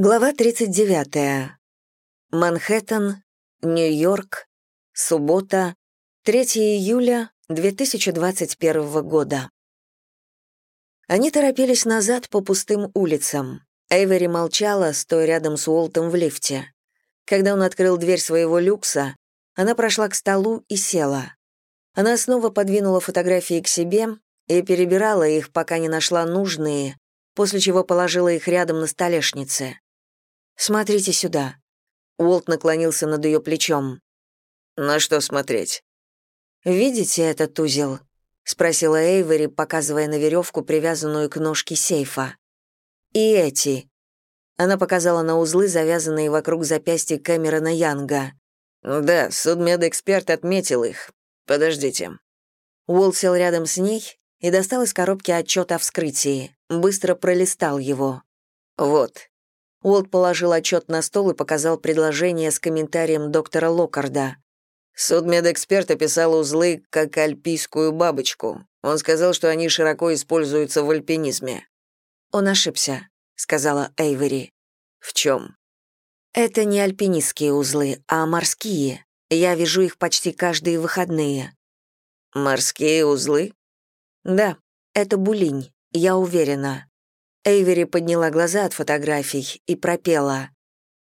Глава 39. Манхэттен, Нью-Йорк, суббота, 3 июля 2021 года. Они торопились назад по пустым улицам. Эйвери молчала, стоя рядом с Уолтом в лифте. Когда он открыл дверь своего люкса, она прошла к столу и села. Она снова подвинула фотографии к себе и перебирала их, пока не нашла нужные, после чего положила их рядом на столешнице. «Смотрите сюда». Уолт наклонился над ее плечом. «На что смотреть?» «Видите этот узел?» — спросила Эйвери, показывая на веревку, привязанную к ножке сейфа. «И эти». Она показала на узлы, завязанные вокруг запястья Кэмерона Янга. «Да, судмедэксперт отметил их. Подождите». Уолт сел рядом с ней и достал из коробки отчет о вскрытии. Быстро пролистал его. «Вот, Уолт положил отчет на стол и показал предложение с комментарием доктора Локарда. Судмедэксперт описал узлы как альпийскую бабочку. Он сказал, что они широко используются в альпинизме. «Он ошибся», — сказала Эйвери. «В чем?» «Это не альпинистские узлы, а морские. Я вижу их почти каждые выходные». «Морские узлы?» «Да, это булинь, я уверена». Эйвери подняла глаза от фотографий и пропела.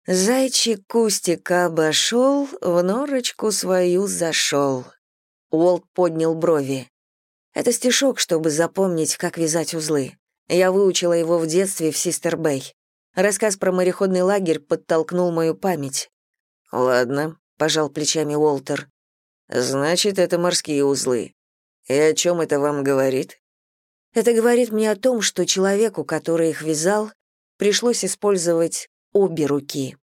«Зайчик кустик обошел, в норочку свою зашел». Уолт поднял брови. «Это стишок, чтобы запомнить, как вязать узлы. Я выучила его в детстве в Систер Бэй. Рассказ про мореходный лагерь подтолкнул мою память». «Ладно», — пожал плечами Уолтер. «Значит, это морские узлы. И о чем это вам говорит?» Это говорит мне о том, что человеку, который их вязал, пришлось использовать обе руки.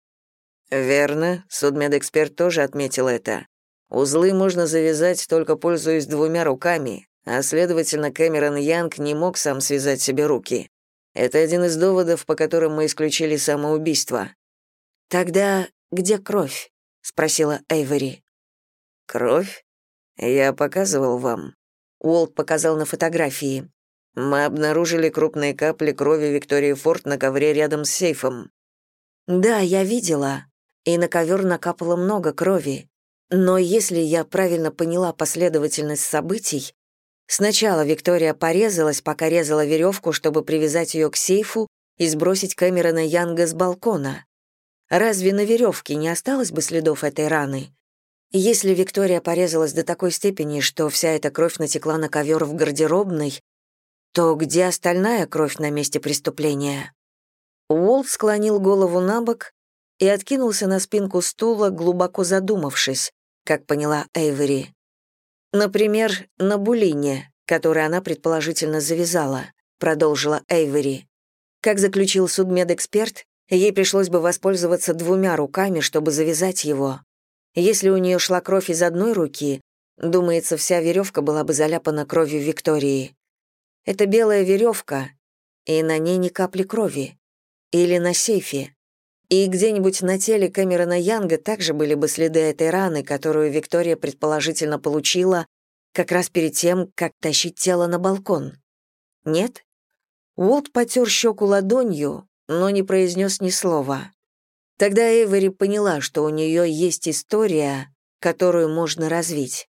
Верно, судмедэксперт тоже отметил это. Узлы можно завязать, только пользуясь двумя руками, а, следовательно, Кэмерон Янг не мог сам связать себе руки. Это один из доводов, по которым мы исключили самоубийство. «Тогда где кровь?» — спросила Эйвери. «Кровь? Я показывал вам». Уолт показал на фотографии. Мы обнаружили крупные капли крови Виктории Форд на ковре рядом с сейфом. Да, я видела. И на ковер накапало много крови. Но если я правильно поняла последовательность событий, сначала Виктория порезалась, пока резала веревку, чтобы привязать ее к сейфу и сбросить Кэмерона Янга с балкона. Разве на веревке не осталось бы следов этой раны? Если Виктория порезалась до такой степени, что вся эта кровь натекла на ковер в гардеробной, то где остальная кровь на месте преступления? Уолт склонил голову на бок и откинулся на спинку стула, глубоко задумавшись, как поняла Эйвери. Например, на булине, который она предположительно завязала, продолжила Эйвери. Как заключил судмедэксперт, ей пришлось бы воспользоваться двумя руками, чтобы завязать его. Если у нее шла кровь из одной руки, думается, вся веревка была бы заляпана кровью Виктории. Это белая веревка, и на ней ни капли крови. Или на сейфе. И где-нибудь на теле Кэмерона Янга также были бы следы этой раны, которую Виктория предположительно получила как раз перед тем, как тащить тело на балкон. Нет? Уолт потер щеку ладонью, но не произнес ни слова. Тогда Эйвери поняла, что у нее есть история, которую можно развить.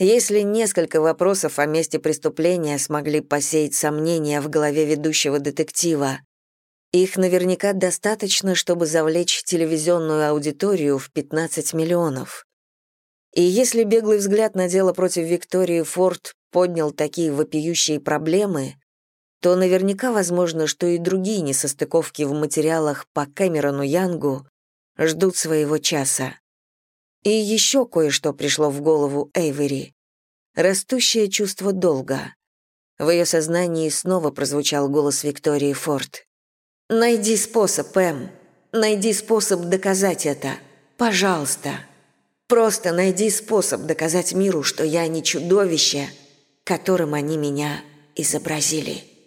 Если несколько вопросов о месте преступления смогли посеять сомнения в голове ведущего детектива, их наверняка достаточно, чтобы завлечь телевизионную аудиторию в 15 миллионов. И если беглый взгляд на дело против Виктории Форд поднял такие вопиющие проблемы, то наверняка возможно, что и другие несостыковки в материалах по Кэмерону Янгу ждут своего часа. И еще кое-что пришло в голову Эйвери. Растущее чувство долга. В ее сознании снова прозвучал голос Виктории Форд. «Найди способ, Эм. Найди способ доказать это. Пожалуйста. Просто найди способ доказать миру, что я не чудовище, которым они меня изобразили».